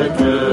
Amen.